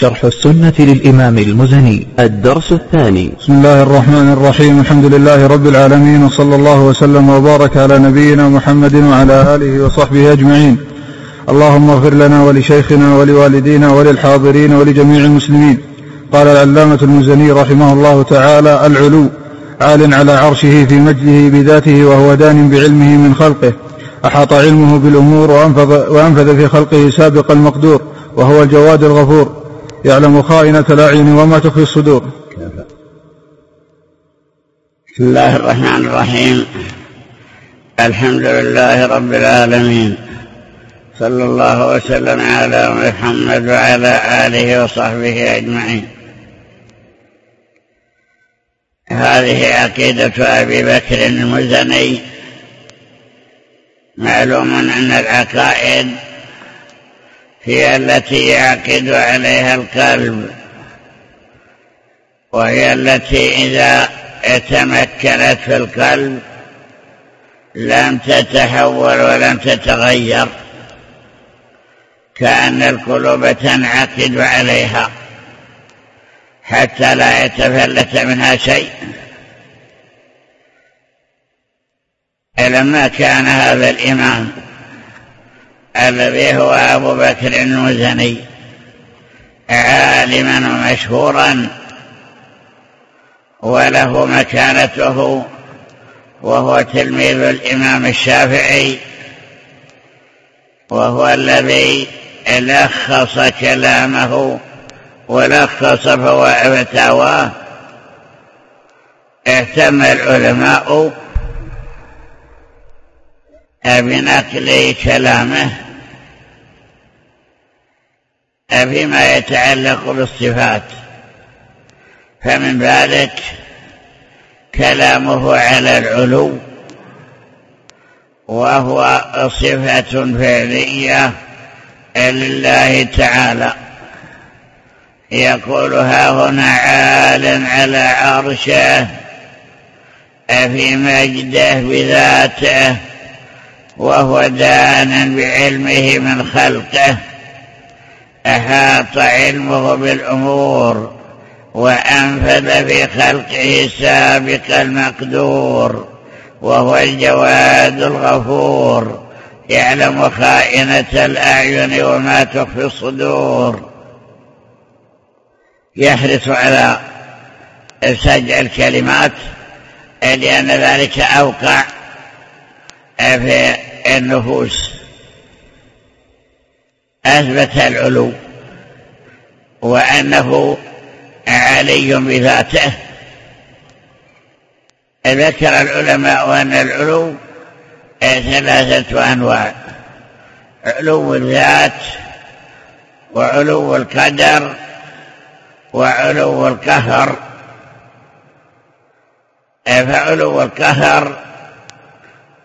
شرح السنة للإمام المزني. الدرس الثاني. بسم الله الرحمن الرحيم. الحمد لله رب العالمين وصلى الله وسلم وبارك على نبينا محمد وعلى آله وصحبه أجمعين. اللهم اغفر لنا ولشيخنا ولوالدينا وللحاضرين ولجميع المسلمين. قال العلامة المزني رحمه الله تعالى العلو عال على عرشه في مجده بذاته وهو دان بعلمه من خلقه. أحاط علمه بالأمور وأنفذ, وأنفذ في خلقه سابق المقدور وهو الجواد الغفور. يعلم خائنة الأعين وما تخفي الصدور. بسم الله الرحمن الرحيم. الحمد لله رب العالمين. صلى الله وسلم على محمد وعلى آله وصحبه أجمعين. هذه عقيدة أبي بكر المزني. معلوم أن العقائد هي التي يعقد عليها القلب وهي التي إذا تمكنت في القلب لم تتحول ولم تتغير كأن القلوب تنعقد عليها حتى لا يتفلت منها شيء. لما كان هذا الإمام الذي هو أبو بكر المزني عالما ومشهورا وله مكانته وهو تلميذ الإمام الشافعي وهو الذي لخص كلامه ولخص فتاواه اهتم العلماء بنقل كلامه فيما يتعلق بالصفات. فمن ذلك كلامه على العلو وهو صفة فعلية لله تعالى. يقول ها هنا عال على عرشه في مجده بذاته وهو دان بعلمه من خلقه. أحاط علمه بالأمور وأنفذ في خلقه سابق المقدور وهو الجواد الغفور. يعلم خائنة الأعين وما تخفي الصدور. يحرص على سجع الكلمات لأن ذلك أوقع في النفوس. أثبت العلو وأنه علي بذاته. ذكر العلماء أن العلو ثلاثة أنواع علو الذات وعلو القدر وعلو القهر. فعلو القهر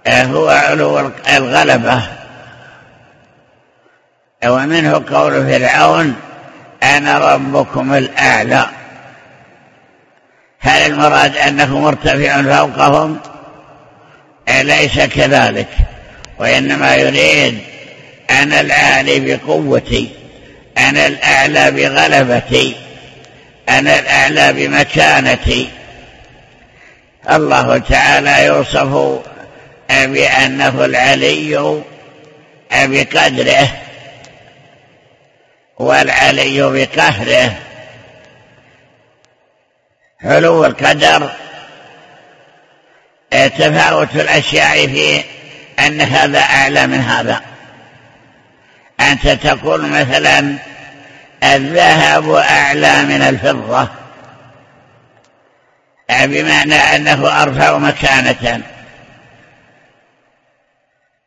هو علو الغلبة. ومنه قول فرعون أنا ربكم الأعلى. هل المراد أنه مرتفع فوقهم؟ ليس كذلك. وإنما يريد أنا العالي بقوتي أنا الأعلى بغلبتي أنا الأعلى بمكانتي. الله تعالى يوصف بأنه العلي بقدره والعلي بقهره. علو القدر. تفاوت الأشياء في أن هذا أعلى من هذا. أنت تقول مثلا الذهب أعلى من الفضة. بمعنى أنه أرفع مكانة.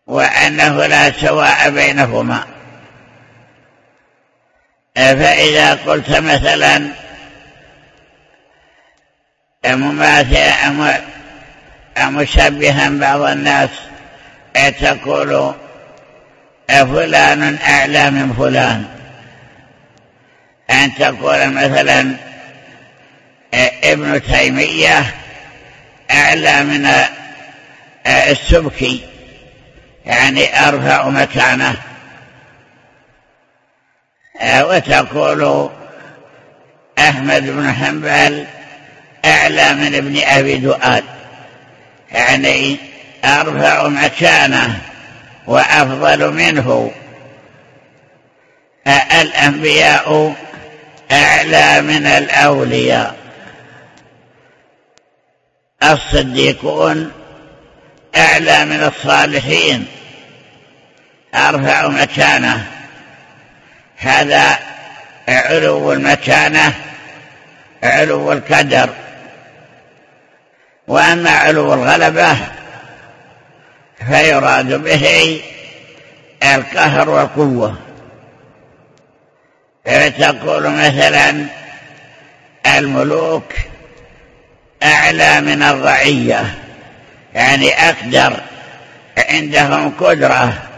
وأنه لا سواء بينهما. فإذا قلت مثلا مماثلا مشبها بعض الناس تقول فلان أعلى من فلان. أن تقول مثلا ابن تيمية أعلى من السبكي يعني أرفع مكانه. وتقول أحمد بن حنبل أعلى من ابن أبي دؤاد. يعني أرفع مكانه وأفضل منه. الأنبياء أعلى من الأولياء. الصديقون أعلى من الصالحين. أرفع مكانه. هذا علو المكانة علو القدر. وأما علو الغلبة فيراد به القهر والقوة. تقول مثلا الملوك أعلى من الرعية يعني أقدر عندهم قدرة.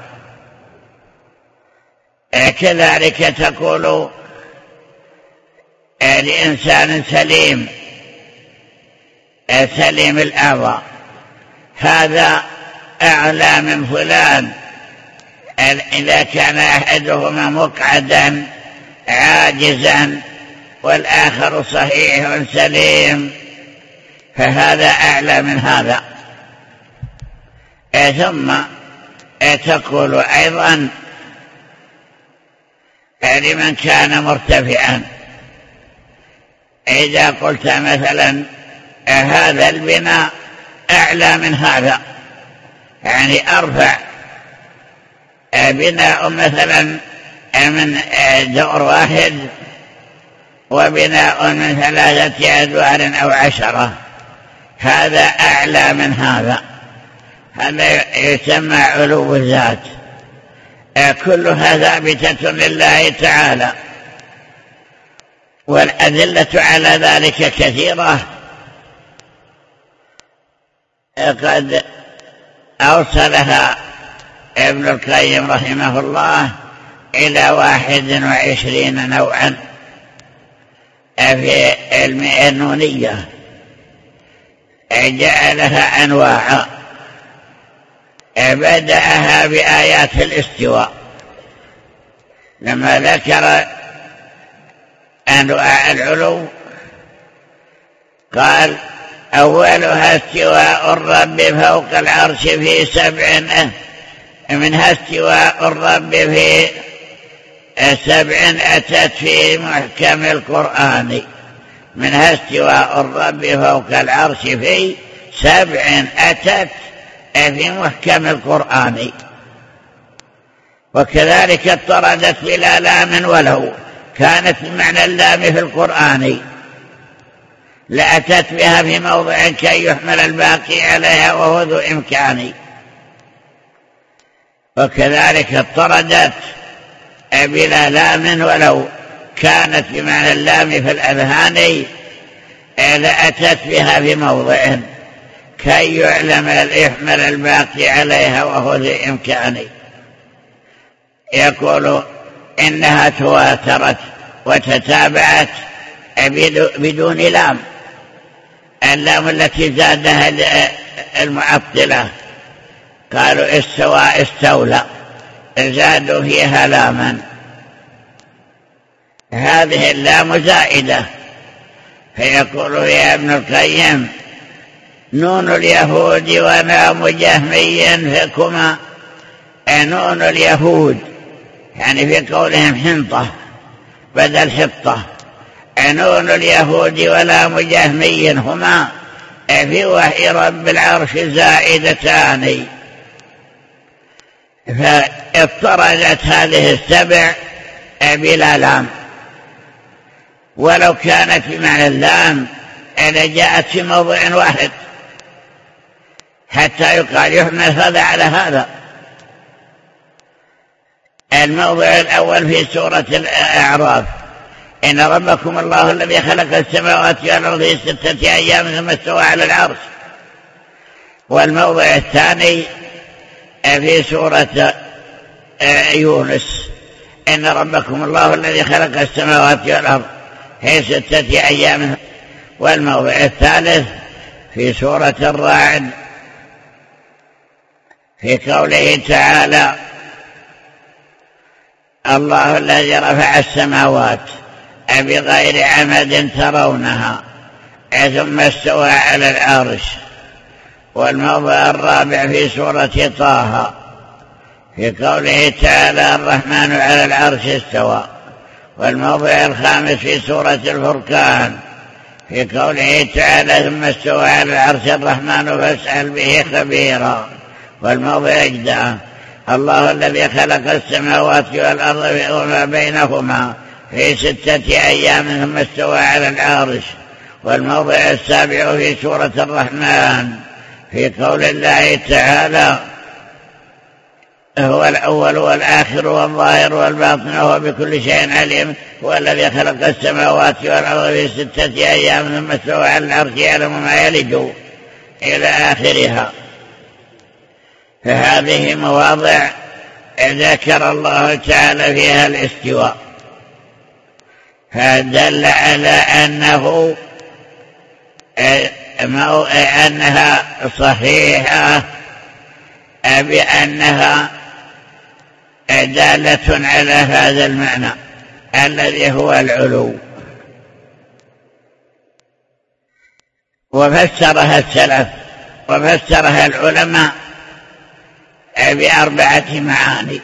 كذلك تقول لإنسان سليم سليم الأعضاء هذا أعلى من فلان. إذا كان أحدهما مقعدا عاجزا والآخر صحيح سليم فهذا أعلى من هذا. ثم تقول أيضا لمن كان مرتفعا. إذا قلت مثلا هذا البناء أعلى من هذا. يعني أرفع بناء مثلا من دور واحد وبناء من ثلاثة أدوار أو عشرة. هذا أعلى من هذا. هذا يسمى علو الذات. كلها ثابتة لله تعالى. والأدلة على ذلك كثيرة. قد أوصلها ابن القيم رحمه الله إلى واحد وعشرين نوعا في علم النونية جعلها أنواعا. بدأها بآيات الاستواء. لما ذكر أنواع العلو قال أولها استواء الرب فوق العرش في سبع منها استواء الرب في سبع أتت في محكم القرآن. منها استواء الرب فوق العرش في سبع أتت في محكم القرآن. وكذلك اضطردت بلا لام ولو كانت بمعنى اللام في القرآن. لأتت بها في موضع كي يحمل الباقي عليها وهو ذو إمكان. وكذلك اضطردت بلا لام ولو كانت بمعنى اللام في الأذهان لأتت بها في موضع كي يعلم يحمل الباقي عليها وهو ذو إمكان يقول إنها تواترت وتتابعت بدون لام. اللام التي زادها المعطلة. قالوا استوى استولى. زادوا فيها لاما. هذه اللام زائدة. فيقول يا ابن القيم نون اليهود ونام جهميا فكما نون اليهود يعني في قولهم حنطة بدل حطة. نون اليهود ولا مجهمي هما. في وحي رب العرش زائدتان. فاضطردت هذه السبع بلا لام ولو كانت بمعنى اللام لجاءت في موضع واحد. حتى يقال يحمل هذا على هذا. الموضع الأول في سورة الأعراف. إن ربكم الله الذي خلق السماوات والأرض في ستة أيام ثم استوى على العرش. والموضع الثاني في سورة يونس. إن ربكم الله الذي خلق السماوات والأرض في ستة أيام. والموضع الثالث في سورة الرعد في قوله تعالى الله الذي رفع السماوات بغير عمد ترونها ثم استوى على العرش والموضع الرابع في سورة طه في قوله تعالى الرحمن على العرش استوى والموضع الخامس في سورة الفرقان في قوله تعالى ثم استوى على العرش الرحمن فاسأل به خبيرا. والموضع اجدى الله الذي خلق السماوات والأرض وما بينهما في ستة أيام ثم استوى على العرش. والموضع السابع في سورة الرحمن. في قول الله تعالى هو الأول والآخر والظاهر والباطن وهو بكل شيء عليم. هو الذي خلق السماوات والأرض في ستة أيام ثم استوى على العرش يعلم ما يلج إلى آخرها. فهذه مواضع ذكر الله تعالى فيها الاستواء. فدل على أنه أنها صحيحة بأنها دالة على هذا المعنى الذي هو العلو. وفسرها السلف وفسرها العلماء بأربعة معاني.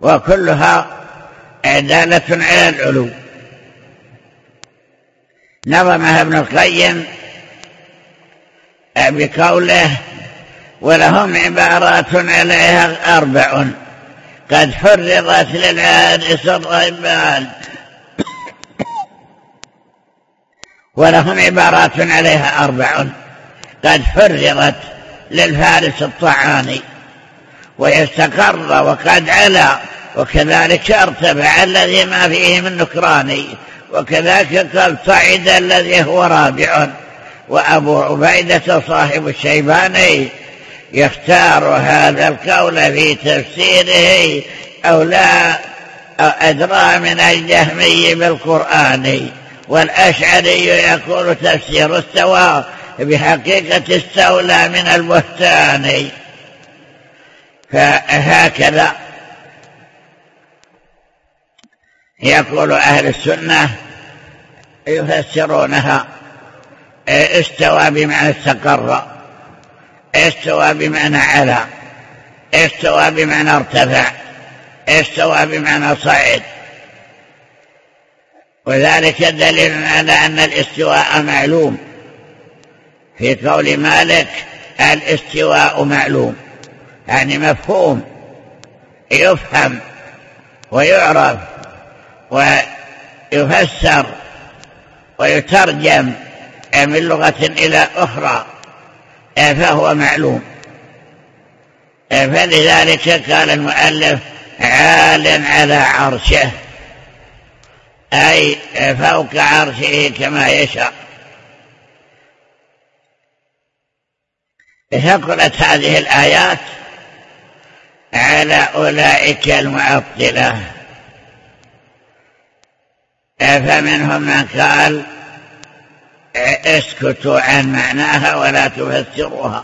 وكلها دالة على العلو. نظمها ابن القيم بقوله ولهم عبارات عليها أربع. قد حرضت للعارس الرهبان ولهم عبارات عليها أربع. قد حرضت للفارس الطعاني ويستقر وقد علا وكذلك ارتفع الذي ما فيه من نكران وكذلك قال صعد الذي هو رابع. وأبو عبيدة صاحب الشيباني يختار هذا القول في تفسيره أو لا أدرى من الجهمي بالقرآن والأشعري يقول تفسير استوى بحقيقة استولى من البهتان. فهكذا يقول أهل السنة يفسرونها. استوى بمعنى استقر استوى بمعنى علا استوى بمعنى ارتفع استوى بمعنى صعد. وذلك دليل على أن الاستواء معلوم. في قول مالك الاستواء معلوم يعني مفهوم يفهم ويعرف ويفسر ويترجم من لغة إلى أخرى فهو معلوم. فلذلك قال المؤلف عال على عرشه أي فوق عرشه كما يشاء. ثقلت هذه الآيات على أولئك المعطلة. فمنهم من قال اسكتوا عن معناها ولا تفسروها.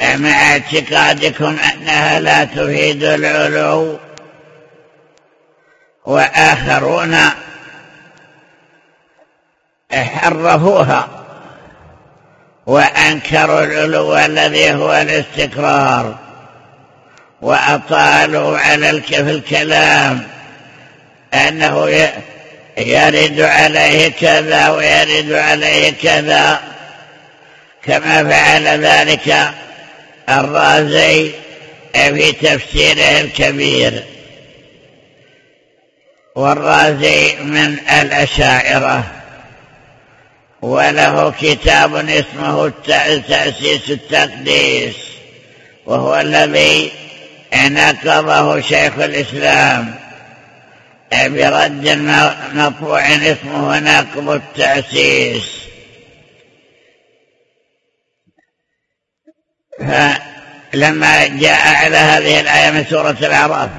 مع اعتقادكم أنها لا تفيد العلو وآخرون حرفوها. وأنكروا العلو الذي هو الاستقرار وأطالوا على في الكلام أنه يرد عليه كذا ويرد عليه كذا. كما فعل ذلك الرازي في تفسيره الكبير. والرازي من الأشاعرة. وله كتاب اسمه تأسيس التقديس وهو الذي نقضه شيخ الإسلام. برد مطبوع اسمه ناقض التأسيس. فلما جاء على هذه الآية من سورة الأعراف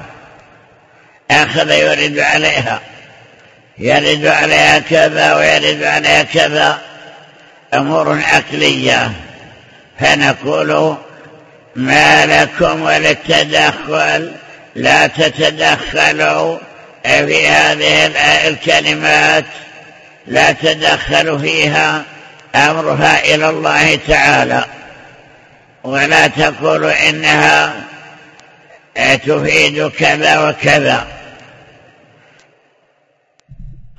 أخذ يرد عليها. يرد عليها كذا ويرد عليها كذا. أمور عقلية فنقول ما لكم وللتدخل لا تتدخلوا. في هذه الكلمات لا تدخل فيها أمرها إلى الله تعالى. ولا تقول إنها تفيد كذا وكذا.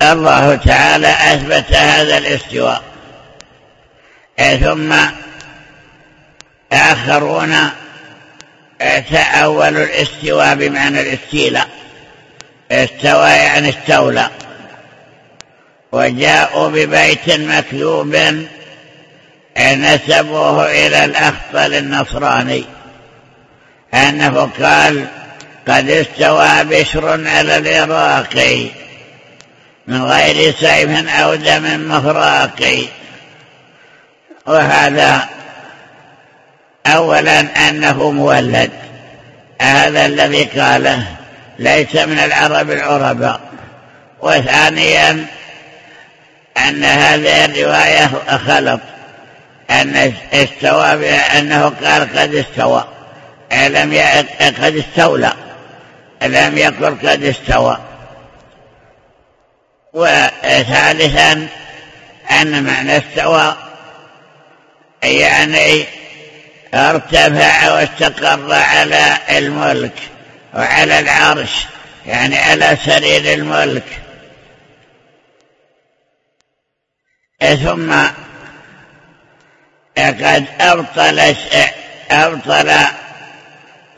الله تعالى أثبت هذا الاستواء. ثم آخرون تأولوا الاستواء بمعنى الإستيلاء. استوى يعني استولى. وجاءوا ببيت مكذوب نسبوه إلى الأخطل النصراني. أنه قال قد استوى بشر على العراق. من غير سيف أو دم مفراق. وهذا أولا أنه مولد. هذا الذي قاله ليس من العرب العرباء. وثانيا أن هذه الرواية خلط. أن استوى بأنه قال قد استوى. لم قد استولى. لم يقل قد استوى. وثالثا أن معنى استوى يعني ارتفع واستقر على الملك وعلى العرش يعني على سرير الملك. ثم قد أبطل أبطل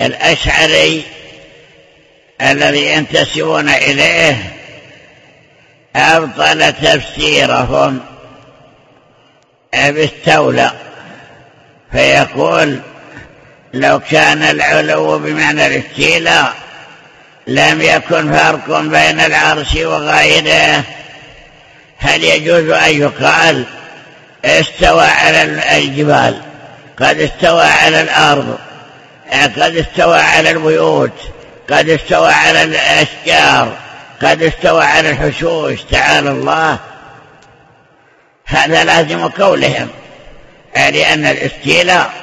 الأشعري الذي ينتسبون إليه أبطل تفسيرهم بالتولى فيقول لو كان العلو بمعنى الاستيلاء لم يكن فرق بين العرش وغيره هل يجوز أن يقال استوى على الجبال قد استوى على الأرض قد استوى على البيوت قد استوى على الأشجار؟ قد استوى على الحشوش تعالى الله. هذا لازم قولهم. لأن الاستيلاء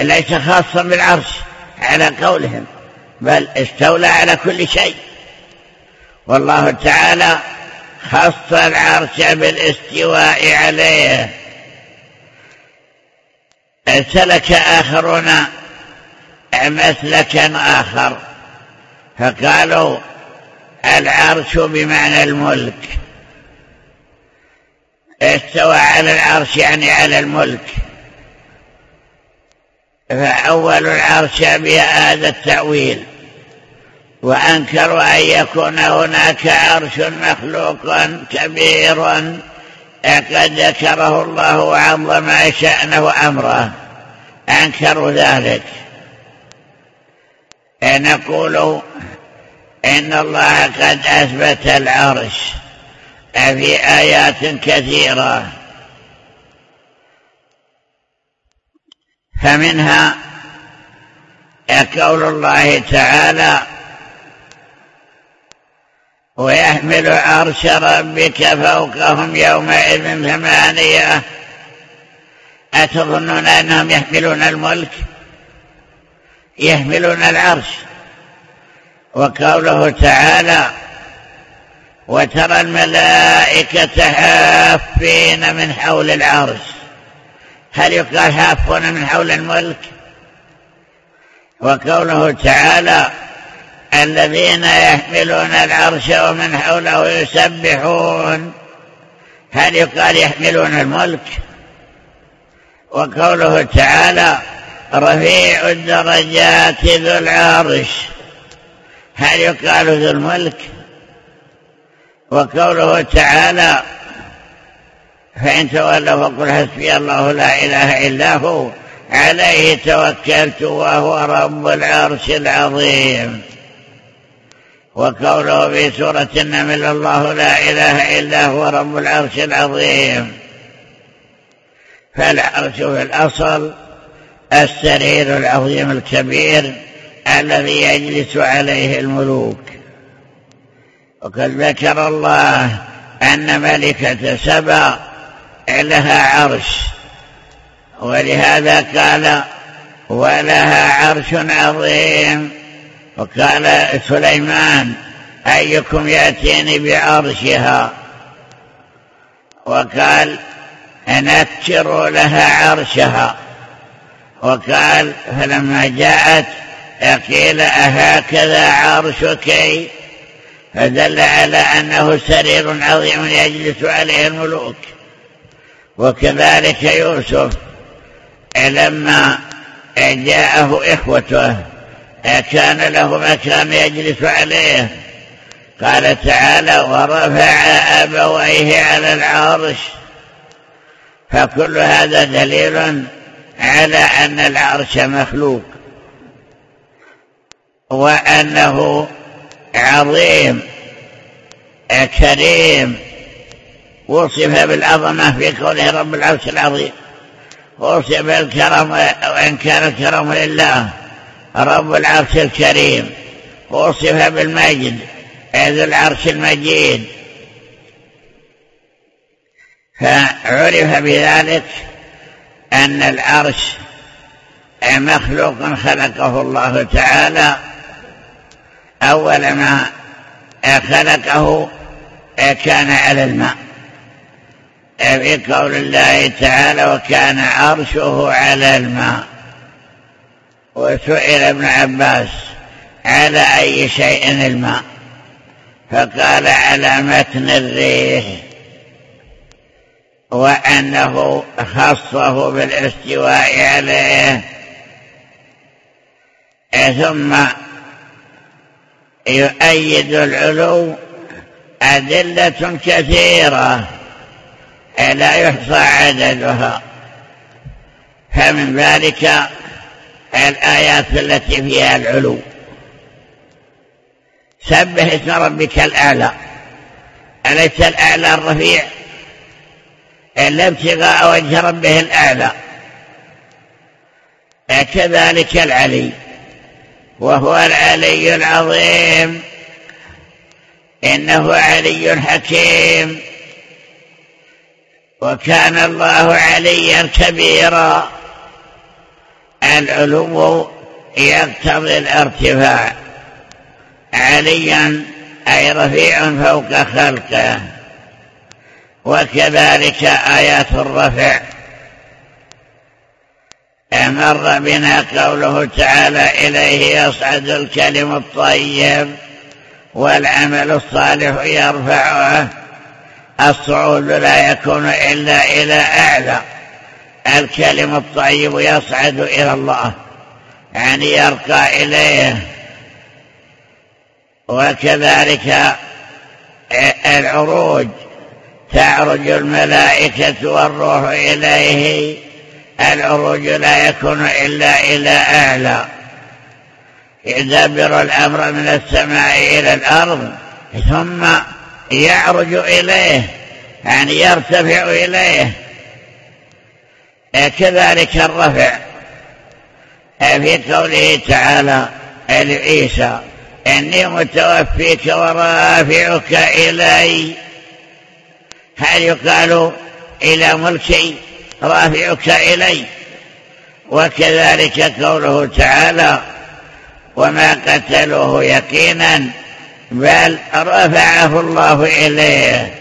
ليس خاصا بالعرش على قولهم بل استولى على كل شيء. والله تعالى خص العرش بالاستواء عليه. سلك آخرون مسلكا آخر. فقالوا العرش بمعنى الملك. استوى على العرش يعني على الملك. فأول العرش بهذا التأويل. وأنكروا أن يكون هناك عرش مخلوق كبير قد ذكره الله وعظم شأنه أمره أنكروا ذلك. نقول إن الله قد أثبت العرش في آيات كثيرة. فمنها قول الله تعالى ويحمل عرش ربك فوقهم يومئذ ثمانية. أتظنون أنهم يحملون الملك؟ يحملون العرش. وقوله تعالى وترى الملائكة حافين من حول العرش. هل يقال حافون من حول الملك؟ وقوله تعالى الذين يحملون العرش ومن حوله يسبحون. هل يقال يحملون الملك؟ وقوله تعالى رفيع الدرجات ذو العرش. هل يقال ذو الملك؟ وقوله تعالى فإن تولوا فقل حسبي الله لا إله إلا هو عليه توكلت وهو رب العرش العظيم. وقوله في سورة النمل الله لا إله إلا هو رب العرش العظيم. فالعرش في الأصل السرير العظيم الكبير الذي يجلس عليه الملوك. وقد ذكر الله أن ملكة سبأ لها عرش ولهذا قال ولها عرش عظيم وقال سليمان أيكم يأتيني بعرشها؟ وقال نكروا لها عرشها وقال فلما جاءت قيل أهكذا عرشك؟ فدل على أنه سرير عظيم يجلس عليه الملوك. وكذلك يوسف لما جاءه إخوته كان له مكان يجلس عليه. قال تعالى ورفع أبويه على العرش. فكل هذا دليل على أن العرش مخلوق. وأنه عظيم كريم. وصف بالعظمة في قوله رب العرش العظيم. وصف بالكرم وإن كان الكرم لله رب العرش الكريم. وصف بالمجد ذو العرش المجيد. فعرف بذلك أن العرش مخلوق خلقه الله تعالى. أول ما خلقه كان على الماء. في قول الله تعالى وكان عرشه على الماء. وسئل ابن عباس على أي شيء الماء؟ فقال على متن الريح. وأنه خصه بالاستواء عليه. ثم يؤيد العلو أدلة كثيرة لا يحصى عددها. فمن ذلك الآيات التي فيها العلو. سبح اسم ربك الأعلى. أليس الأعلى الرفيع؟ إلا ابتغاء وجه ربه الأعلى. كذلك العلي. وهو العلي العظيم. إنه علي حكيم. وكان الله عليا كبيرا. العلو يقتضي الارتفاع. عليا أي رفيع فوق خلقه. وكذلك آيات الرفع. مر بنا قوله تعالى إليه يصعد الكلم الطيب والعمل الصالح يرفعه. الصعود لا يكون إلا إلى أعلى. الكلم الطيب يصعد إلى الله يعني يرقى إليه. وكذلك العروج تعرج الملائكة والروح إليه. العروج لا يكون إلا إلى أعلى يدبر الأمر من السماء إلى الأرض ثم يعرج إليه يعني يرتفع إليه. كذلك الرفع. في قوله تعالى لعيسى إني متوفيك ورافعك إلي. هل يقال إلى ملكي؟ رافعك إلي. وكذلك قوله تعالى وما قتلوه يقينا بل رفعه الله إليه.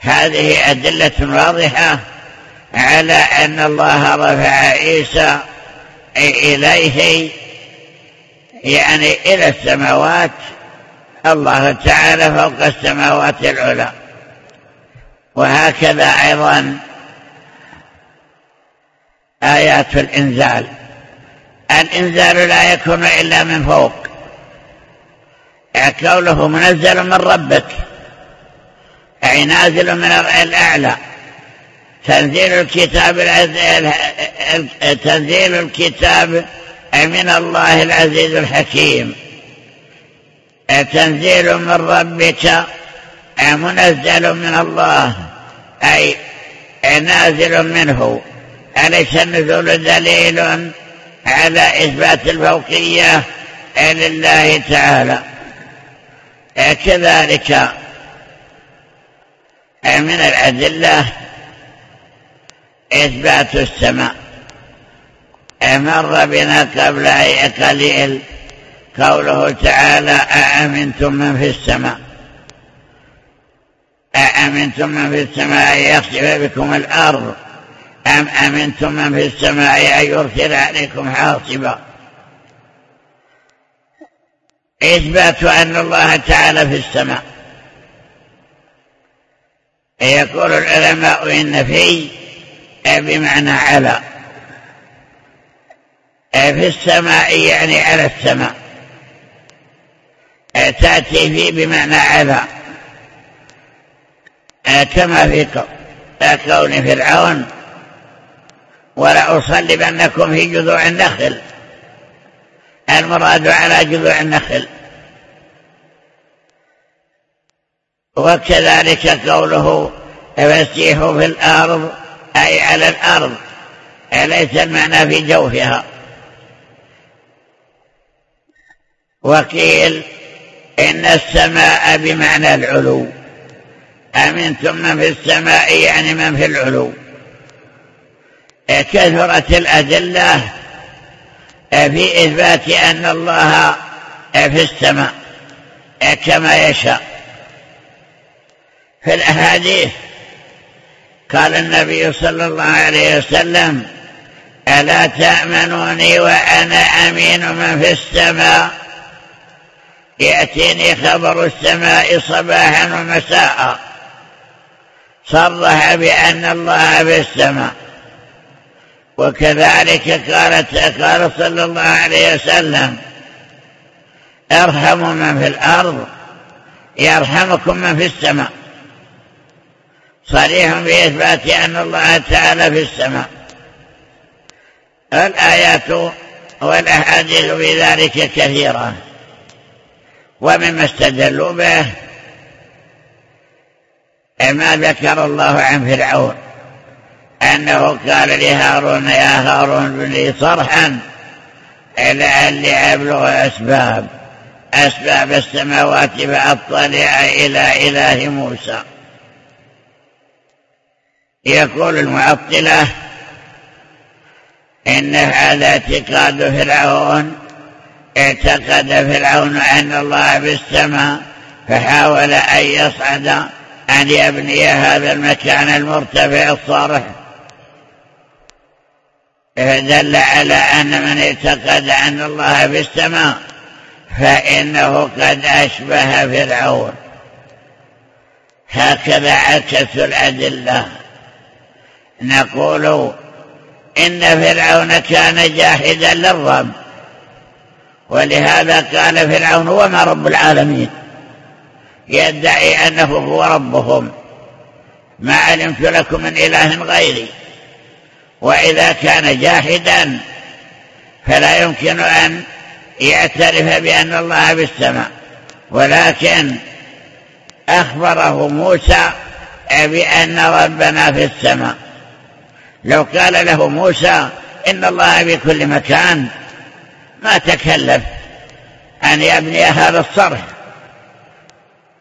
هذه أدلة واضحة على أن الله رفع عيسى إليه يعني إلى السماوات الله تعالى فوق السماوات العلى. وهكذا أيضا آيات الإنزال. الإنزال لا يكون إلا من فوق. كونه منزل من ربك. أي نازل من الأعلى. تنزيل الكتاب تنزيل الكتاب من الله العزيز الحكيم. تنزيل من ربك منزل من الله. أي نازل منه. أليس النزول دليل على إثبات الفوقية لله تعالى. كذلك من الأدلة إثبات السماء. مر بنا قبل قليل قوله تعالى أأمنتم من في السماء؟ أأمنتم من في السماء يخسف بكم الأرض؟ أم أمنتم من في السماء أن يرسل عليكم حاصبا؟ إثبات أن الله تعالى في السماء. يقول العلماء إن في بمعنى على. في السماء يعني على السماء. تأتي في بمعنى على. كما في كون فرعون. ولا أصلبنكم في جذوع النخل. المراد على جذوع النخل. وكذلك قوله فسيحوا في الأرض أي على الأرض. ليس المعنى في جوفها؟ وقيل إن السماء بمعنى العلو. أمنتم من في السماء يعني من في العلو. كثرت الأدلة في إثبات أن الله في السماء كما يشاء. في الأحاديث قال النبي صلى الله عليه وسلم ألا تأمنوني وأنا أمين من في السماء؟ يأتيني خبر السماء صباحا ومساء. صرح بأن الله في السماء. وكذلك قالت قال صلى الله عليه وسلم ارحموا من في الأرض يرحمكم من في السماء. صريح بإثبات أن الله تعالى في السماء. الآيات والأحاديث في ذلك كثيرة. ومما استدلوا به ما ذكر الله عن فرعون. أنه قال لهارون يا هارون بن لي صرحا لعلي أبلغ أسباب أسباب السماوات فأطلع إلى إله موسى. يقول المعطلة إن هذا اعتقاد فرعون اعتقد فرعون أن الله بالسماء فحاول أن يصعد أن يبني هذا المكان المرتفع الصارح فدل على أن من اعتقد أن الله في السماء فإنه قد أشبه فرعون. هكذا عكسوا الأدلة. نقول إن فرعون كان جاحدا للرب ولهذا قال فرعون وما رب العالمين؟ يدعي أنه هو ربهم. ما علمت لكم من إله غيري. وإذا كان جاحدا فلا يمكن أن يعترف بأن الله بالسماء. ولكن أخبره موسى بأن ربنا في السماء. لو قال له موسى إن الله بكل مكان ما تكلف أن يبني هذا الصرح.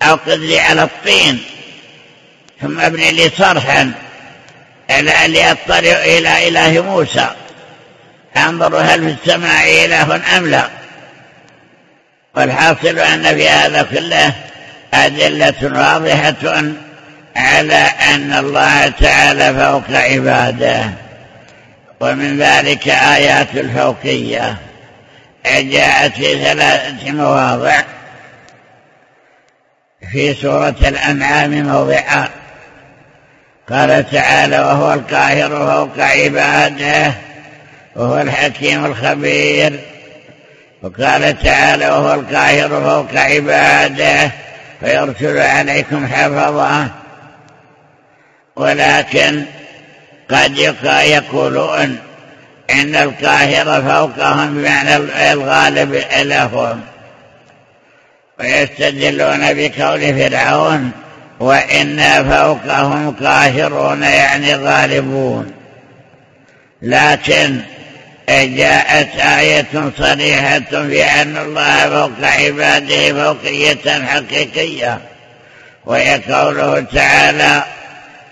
أو قد على الطين ثم ابني لي صرحا. لعلي أطلع إلى إله موسى. أنظر هل في السماء إله أم لا؟ والحاصل أن في هذا كله أدلة واضحة على أن الله تعالى فوق عباده ومن ذلك آيات الفوقية. جاءت في ثلاثة مواضع. في سورة الأنعام موضعان. قال تعالى وهو القاهر فوق عباده وهو الحكيم الخبير. وقال تعالى وهو القاهر فوق عباده فيرسل عليكم حفظه. ولكن قد يقولون إن القاهر فوقهم بمعنى الغالب لهم ويستدلون بقول فرعون وإنا فوقهم قاهرون يعني غالبون. لكن جاءت آية صريحة في أن الله فوق عباده فوقية حقيقية وهي قوله تعالى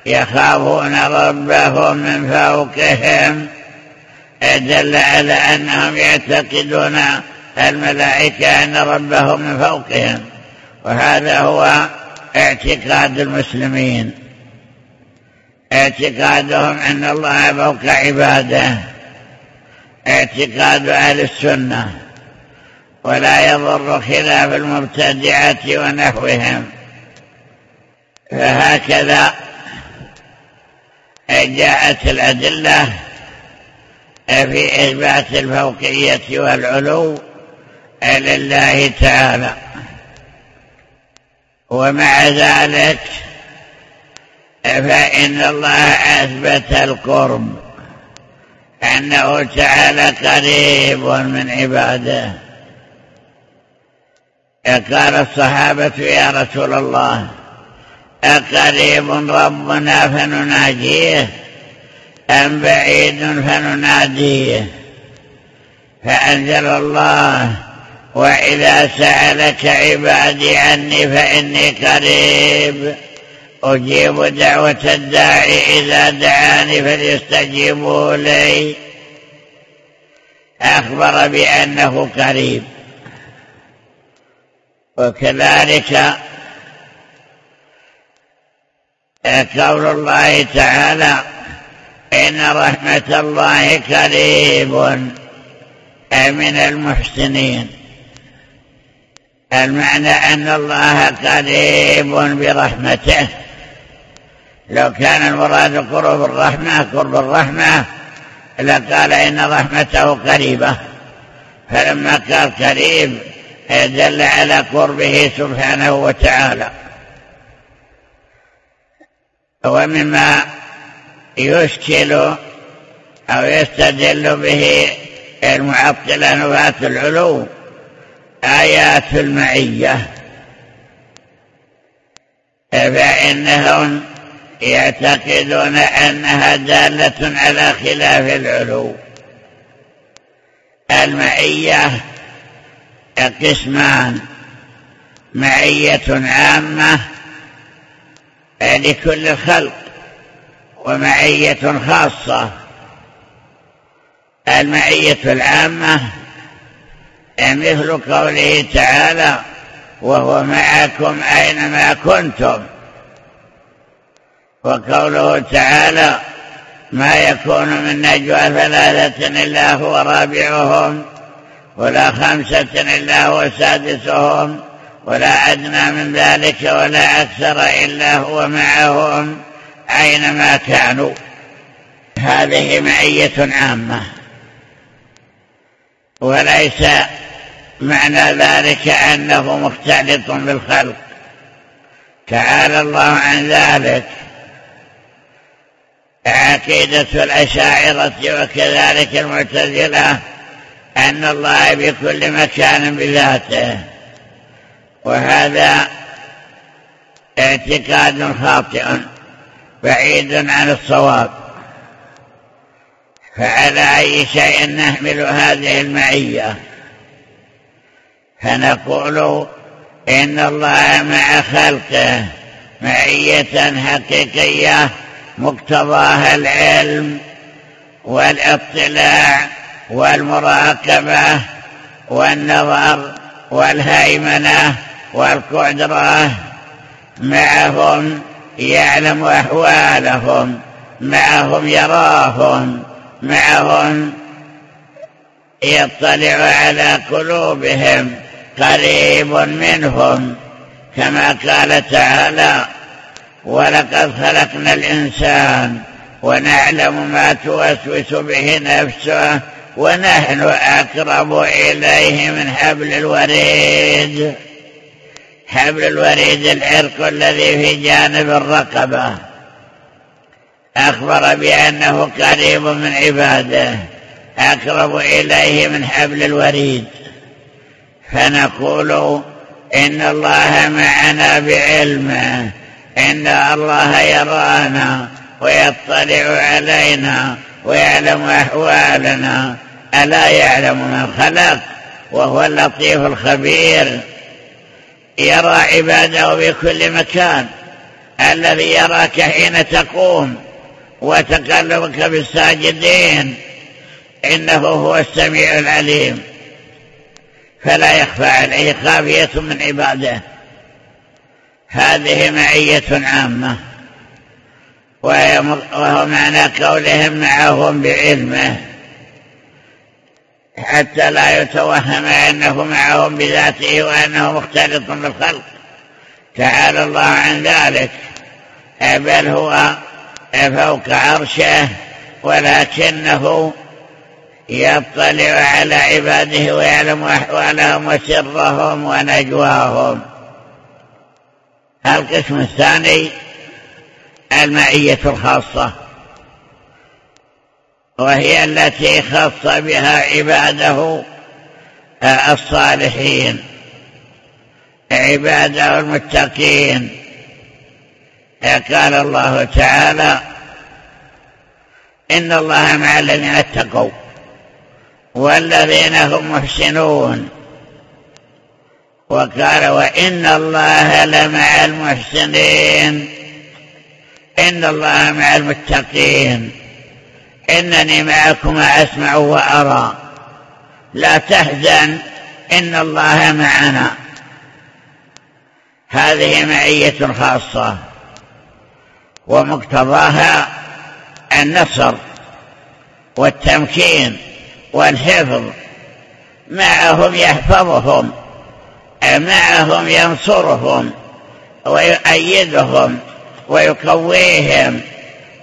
يخافون ربهم من فوقهم. دل على أنهم يعتقدون الملائكة أن ربهم من فوقهم وهذا هو اعتقاد المسلمين. اعتقادهم أن الله فوق عباده. اعتقاد أهل السنة. ولا يضر خلاف المبتدعة ونحوهم. فهكذا جاءت الأدلة في إثبات الفوقية والعلو لله تعالى. ومع ذلك فإن الله أثبت القرب أنه تعالى قريب من عباده. قال الصحابة يا رسول الله أقريب ربنا فنناجيه أم بعيد فنناديه؟ فأنزل الله وإذا سألك عبادي عني فإني قريب. أجيب دعوة الداعي إذا دعاني فليستجيبوا لي. أخبر بأنه قريب. وكذلك قول الله تعالى إن رحمة الله قريب من المحسنين. المعنى أن الله قريب برحمته. لو كان المراد قرب الرحمة قرب الرحمة لقال إن رحمته قريبة. فلما قال قريب دل على قربه سبحانه وتعالى. ومما يشكل أو يستدل به المعطلة نفاة العلو آيات المعية. فإنهم يعتقدون أنها دالة على خلاف العلو. المعية قسمان. معية عامة لكل الخلق ومعية خاصة. المعية العامة مثل قوله تعالى وهو معكم أينما كنتم. وقوله تعالى ما يكون من نجوى ثلاثة إلا هو رابعهم ولا خمسة إلا هو سادسهم ولا أدنى من ذلك ولا أكثر إلا هو معهم أينما كانوا. هذه معية عامة. وليس معنى ذلك أنه مختلط بالخلق. تعالى الله عن ذلك. عقيدة الأشاعرة وكذلك المعتزلة أن الله بكل مكان بذاته. وهذا اعتقاد خاطئ بعيد عن الصواب. فعلى أي شيء نحمل هذه المعية؟ فنقول إن الله مع خلقه معية حقيقية مقتضاها العلم والاطلاع والمراقبة والنظر والهيمنة والقدرة. معهم يعلم أحوالهم معهم يراهم. معهم يطلع على قلوبهم قريب منهم كما قال تعالى ولقد خلقنا الإنسان ونعلم ما توسوس به نفسه ونحن أقرب إليه من حبل الوريد حبل الوريد العرق الذي في جانب الرقبة أخبر بأنه قريب من عباده أقرب إليه من حبل الوريد. فنقول إن الله معنا بعلمه إن الله يرانا ويطلع علينا ويعلم أحوالنا. ألا يعلم من خلق؟ وهو اللطيف الخبير. يرى عباده بكل مكان الذي يراك حين تقوم. وتقلبك بالساجدين. إنه هو السميع العليم. فلا يخفى عليه خافية من عباده. هذه معية عامة. وهو معنى قولهم معهم بعلمه. حتى لا يتوهم أنه معهم بذاته وأنه مختلط بالخلق. تعالى الله عن ذلك. بل هو فوق عرشه ولكنه يطلع على عباده ويعلم أحوالهم وسرهم ونجواهم. القسم الثاني المعية الخاصة وهي التي خص بها عباده الصالحين عباده المتقين. قال الله تعالى إن الله مع الذين اتقوا والذين هم محسنون. وقال وإن الله لمع المحسنين. إن الله مع المتقين. إنني معكما أسمع وأرى. لا تحزن إن الله معنا. هذه معية خاصة. ومقتضاها النصر والتمكين والحفظ. معهم يحفظهم معهم ينصرهم ويؤيدهم ويقويهم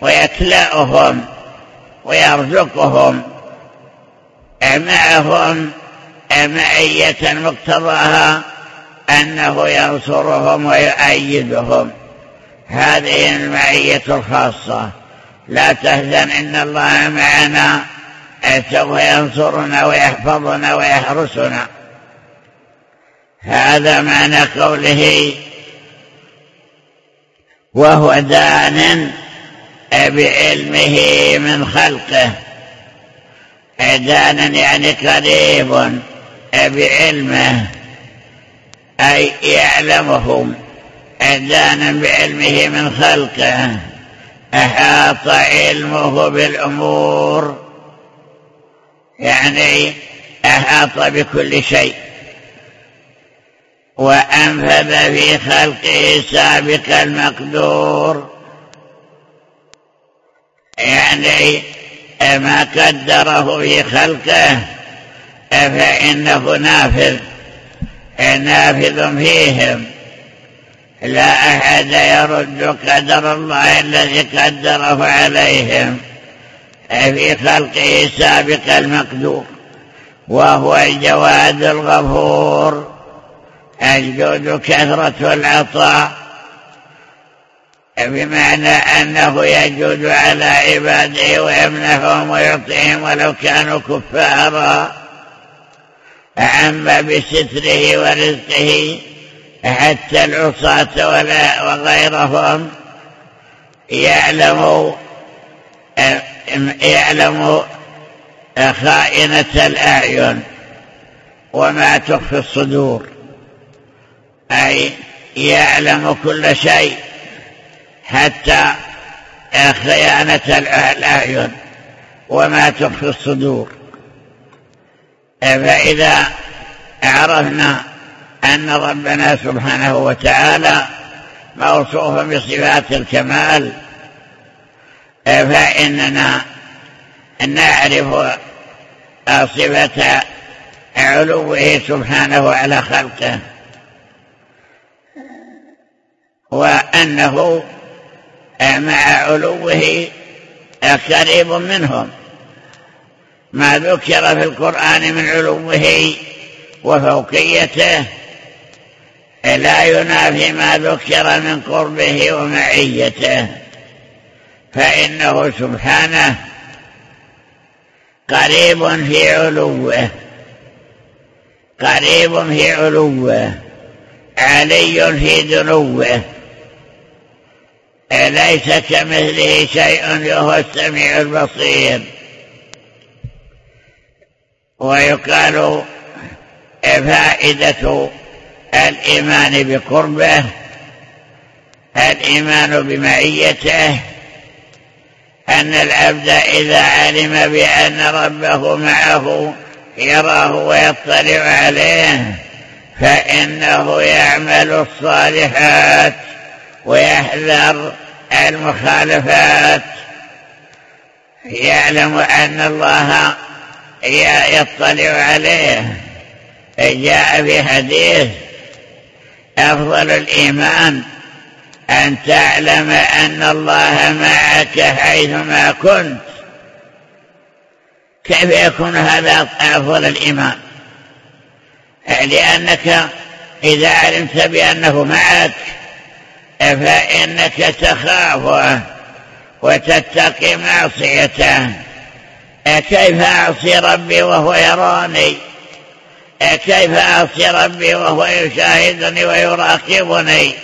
ويكلأهم ويرزقهم. معهم معية مقتضاها أنه ينصرهم ويؤيدهم. هذه المعية الخاصة لا تهزن إن الله معنا. سوف ينصرنا ويحفظنا ويحرسنا. هذا معنى قوله وهو دان بعلمه من خلقه. دانا يعني قريب بعلمه أي يعلمهم. دانا بعلمه من خلقه. أحاط علمه بالأمور. يعني أحاط بكل شيء. وأنفذ في خلقه سابق المقدور. يعني ما قدره في خلقه فإنه نافذ. نافذ فيهم. لا أحد يرد قدر الله الذي قدره عليهم. في خلقه سابق المقدور وهو الجواد الغفور. الجود كثرة العطاء. بمعنى أنه يجود على عباده ويمنحهم ويعطيهم ولو كانوا كفارا. عم بستره ورزقه. حتى العصاة وغيرهم يعلم يعلم خائنة الأعين وما تخفي الصدور. أي يعلم كل شيء حتى خيانة الأعين وما تخفي الصدور. فإذا عرفنا أن ربنا سبحانه وتعالى موصوف بصفات الكمال. فإننا نعرف صفة علوه سبحانه على خلقه. وأنه مع علوه قريب منهم. ما ذكر في القرآن من علوه وفوقيته لا ينافي ما ذكر من قربه ومعيته. فإنه سبحانه قريب في علوه. قريب في علوه. علي في دنوه. ليس كمثله شيء وهو السميع البصير؟ ويقال فائدة الإيمان بقربه الإيمان بمعيته أن العبد إذا علم بأن ربه معه يراه ويطلع عليه فإنه يعمل الصالحات ويحذر المخالفات. يعلم أن الله يطلع عليه. جاء في حديث أفضل الإيمان أن تعلم أن الله معك حيثما كنت. كيف يكون هذا أفضل الإيمان؟ لأنك إذا علمت بأنه معك فإنك تخافه وتتقي معصيته. كيف أعصي ربي وهو يراني؟ كيف أعصي ربي وهو يشاهدني ويراقبني؟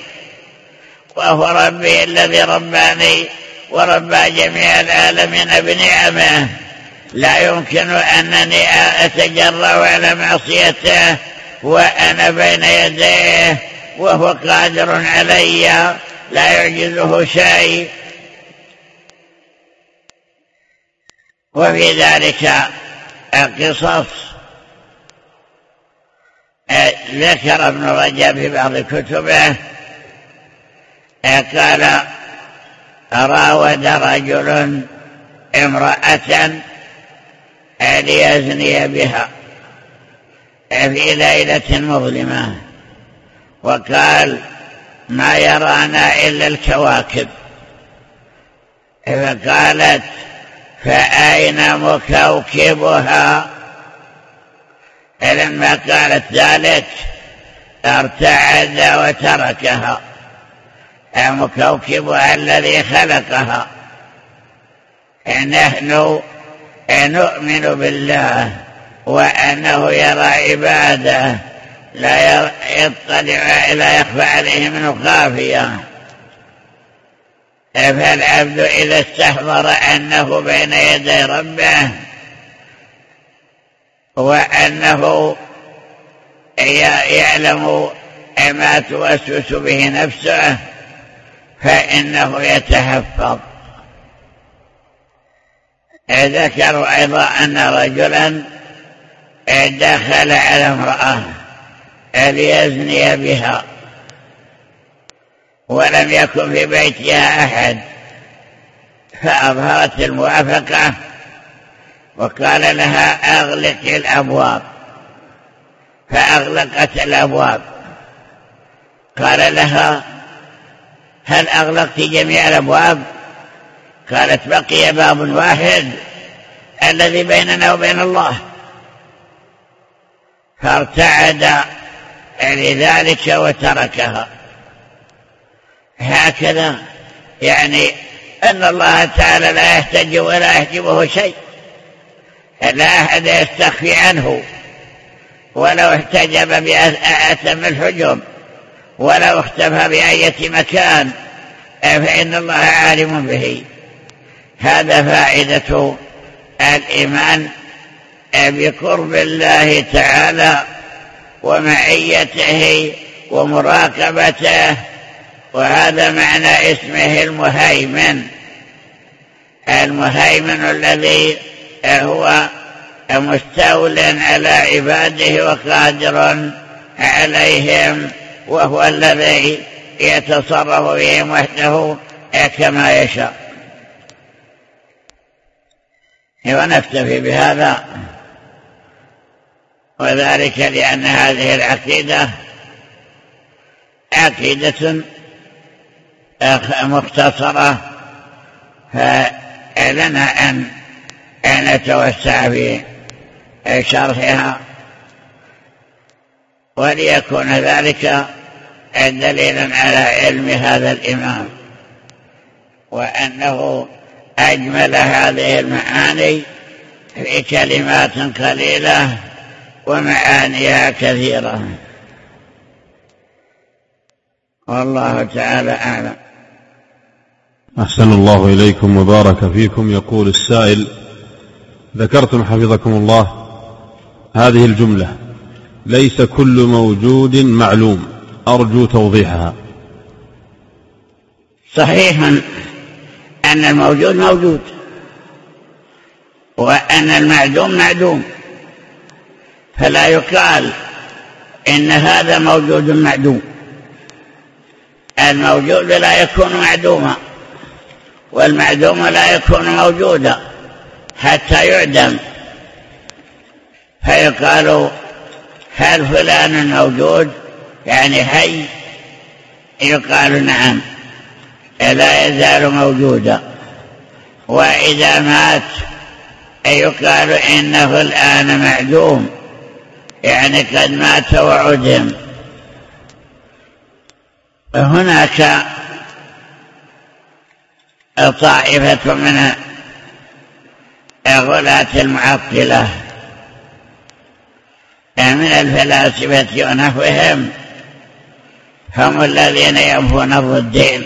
وهو ربي الذي رباني وربى جميع العالمين بنعمه. لا يمكن أنني أتجرأ على معصيته وأنا بين يديه وهو قادر علي. لا يعجزه شيء. وفي ذلك قصص ذكر ابن رجب في بعض كتبه قال راود رجل امرأة ليزني بها في ليلة مظلمة وقال ما يرانا إلا الكواكب. فقالت فأين مكوكبها؟ لما قالت ذلك أرتعد وتركها مكوكبها الذي خلقها. نحن نؤمن بالله وأنه يرى عباده لا يطلع لا يخفى عليه منه خافية. فالعبد إذا استحضر أنه بين يدي ربه وأنه يعلم ما توسوس به نفسه فإنه يتحفظ. ذكروا أيضا أن رجلا دخل على امرأة ليزني بها ولم يكن في بيتها أحد فأظهرت الموافقة وقال لها أغلق الأبواب. فأغلقت الأبواب. قال لها هل أغلقت جميع الأبواب؟ قالت بقي باب واحد الذي بيننا وبين الله. فارتعد لذلك وتركها. هكذا يعني أن الله تعالى لا يحتج ولا يحجبه شيء. لا أحد يستخفي عنه ولو احتجب بأتم الحجب ولو اختفى بأية مكان فإن الله عالم به. هذا فائدة الإيمان بقرب الله تعالى ومعيته ومراقبته وهذا معنى اسمه المهيمن. المهيمن الذي هو مستول على عباده وقادر عليهم وهو الذي يتصرف بهم وحده كما يشاء. ونكتفي بهذا وذلك لأن هذه العقيدة عقيدة مختصرة فلنا أن نتوسع في شرحها وليكون ذلك دليلا على علم هذا الإمام وأنه أجمل هذه المعاني في كلمات قليلة ومعانيها كثيرة. والله تعالى أعلم. أحسن الله إليكم وبارك فيكم. يقول السائل ذكرتم حفظكم الله. هذه الجملة. ليس كل موجود معلوم. أرجو توضيحها. صحيح أن الموجود موجود. وأن المعدوم معدوم. فلا يقال إن هذا موجود معدوم. الموجود لا يكون معدوما. والمعدوم لا يكون موجودا. حتى يعدم. فيقال هل فلان موجود؟ يعني حي يقال نعم. لا يزال موجودا. وإذا مات يقال إنه الآن معدوم. يعني قد مات وعدم. هناك طائفة من غلاة المعطلة. من الفلاسفة ونحوهم هم الذين ينفون الضدين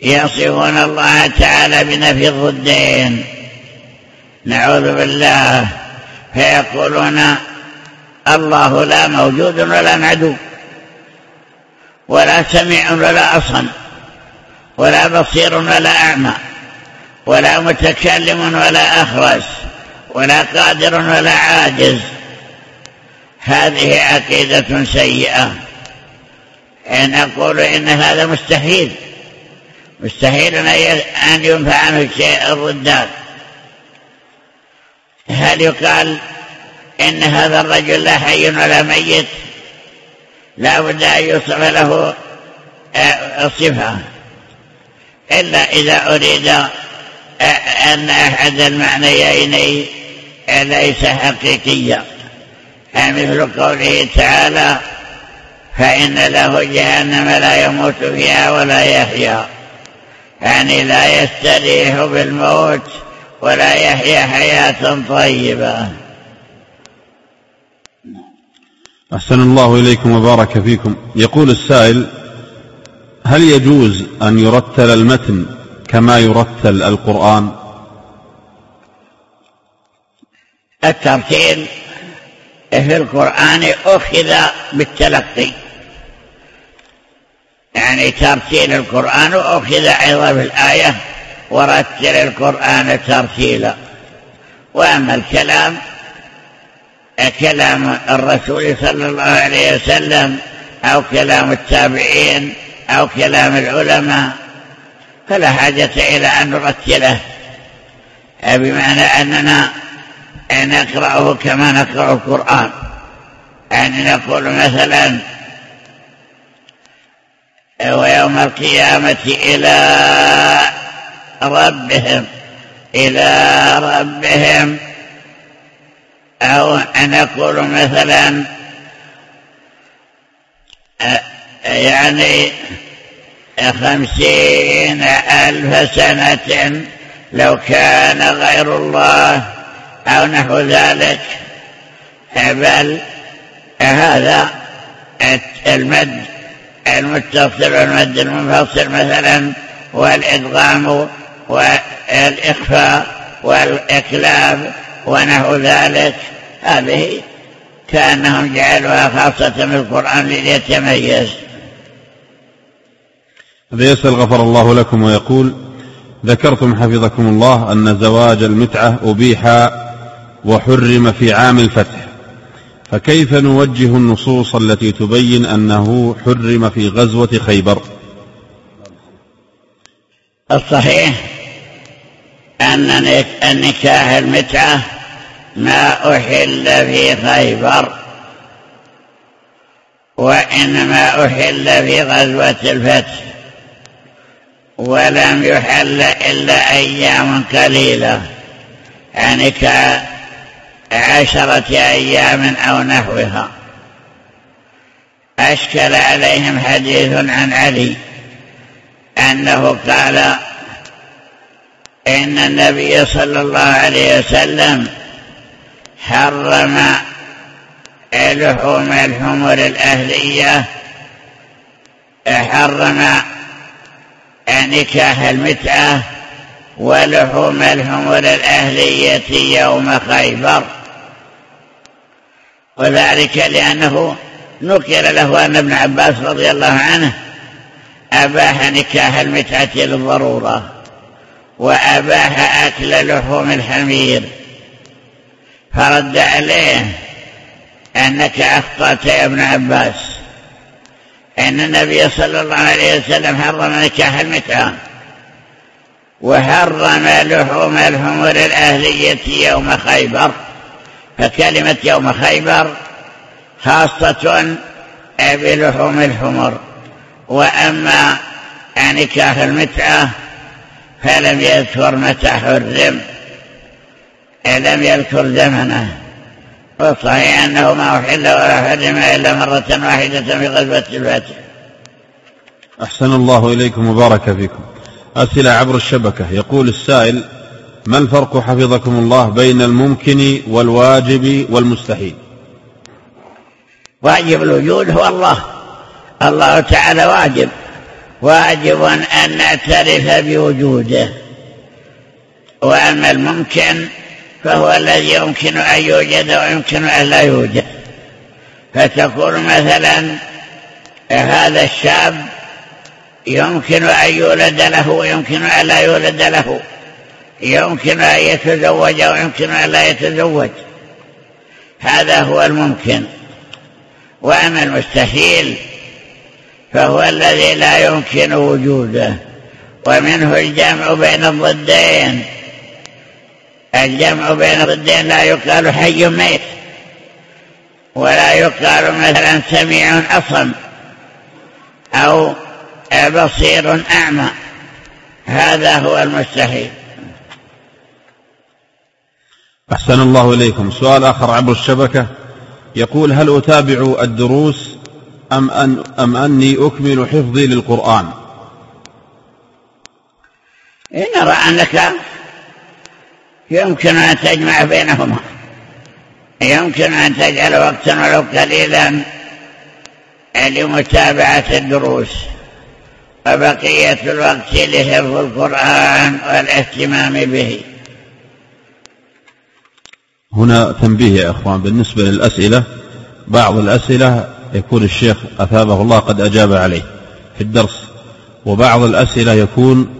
يصفون الله تعالى بنفي الضدين نعوذ بالله. فيقولون الله لا موجود ولا معدوم. ولا سميع ولا أصم ولا بصير ولا أعمى. ولا متكلم ولا أخرس ولا قادر ولا عاجز. هذه عقيدة سيئة. إن أقول إن هذا مستحيل. مستحيل أن ينفع عنه شيء الرداد هل يقال إن هذا الرجل لا حي ولا ميت؟ لا بد أن يوصف له آه، صفة إلا إذا أريد أن أحد المعنيين ليس حقيقيا. مثل قوله تعالى فإن له جهنم لا يموت فيها ولا يحيا. يعني لا يستريح بالموت ولا يحيا حياة طيبة. أحسن الله إليكم وبارك فيكم. يقول السائل هل يجوز أن يرتل المتن كما يرتل القرآن. الترتيل في القرآن أخذ بالتلقي. يعني ترتيل القرآن أخذ أيضا في الآية ورتل القرآن ترتيلا وأما الكلام كلام الرسول صلى الله عليه وسلم أو كلام التابعين أو كلام العلماء فلا حاجة إلى أن نرتله. بمعنى أننا نقرأه كما نقرأ القرآن. يعني نقول مثلا ويوم القيامة إلى ربهم إلى ربهم. أو نقول مثلا يعني خمسين ألف سنة لو كان غير الله أو نحو ذلك. بل هذا المد المتصل والمد المنفصل مثلا والإدغام والإخفاء والإكلاب ونحو ذلك. هذه كأنهم جعلوها خاصة بالقرآن ليتميز. هذا يسأل غفر الله لكم ويقول ذكرتم حفظكم الله أن زواج المتعة أبيح وحرم في عام الفتح فكيف نوجه النصوص التي تبين أنه حرم في غزوة خيبر؟ الصحيح أن النكاح المتعة ما أحل في خيبر وإنما أحل في غزوة الفتح. ولم يحل إلا أيام قليلة. يعني كعشرة أيام أو نحوها. أشكل عليهم حديث عن علي أنه قال إن النبي صلى الله عليه وسلم حرم لحوم الحمر الأهلية حرم نكاح المتعة ولحوم الحمر الأهلية يوم خيبر. وذلك لأنه نكر له أن ابن عباس رضي الله عنه أباح نكاح المتعة للضرورة وأباح أكل لحوم الحمير. فرد عليه أنك أخطأت يا ابن عباس. إن النبي صلى الله عليه وسلم حرم نكاح المتعة وحرم لحوم الحمر الأهلية يوم خيبر. فكلمة يوم خيبر خاصة بلحوم الحمر. وأما نكاح المتعة فلم يذكر متى حرم لم يذكر زمنه. والصحيح أنه ما أحل ولا حرم إلا مرة واحدة في غزوة الفتح. أحسن الله إليكم وبارك فيكم. أسئلة عبر الشبكة. يقول السائل ما الفرق حفظكم الله بين الممكن والواجب والمستحيل؟ واجب الوجود هو الله. الله تعالى واجب. واجب أن نعترف بوجوده. وأما الممكن فهو الذي يمكن أن يوجد ويمكن أن لا يوجد. فتقول مثلا هذا الشاب يمكن أن يولد له ويمكن أن لا يولد له. يمكن أن يتزوج ويمكن أن لا يتزوج. هذا هو الممكن. وأما المستحيل فهو الذي لا يمكن وجوده. ومنه الجمع بين الضدين. الجمع بين الضدين لا يقال حي ميت ولا يقال مثلا سميع أصم أو بصير أعمى. هذا هو المستحيل. أحسن الله إليكم. سؤال آخر عبر الشبكة. يقول هل أتابع الدروس أم, أن أم أني أكمل حفظي للقرآن؟ إن نرى أنك يمكن أن تجمع بينهما. يمكن أن تجعل وقتا ولو قليلا لمتابعة الدروس وبقية الوقت لحفظ القرآن والاهتمام به. هنا تنبيه يا إخوان بالنسبة للأسئلة بعض الأسئلة يكون الشيخ أثابه الله قد أجاب عليه في الدرس وبعض الأسئلة يكون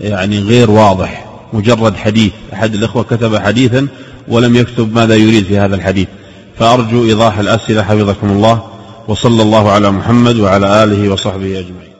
يعني غير واضح. مجرد حديث. أحد الإخوة كتب حديثا ولم يكتب ماذا يريد في هذا الحديث. فأرجو إيضاح الأسئلة حفظكم الله وصلى الله على محمد وعلى آله وصحبه أجمعين.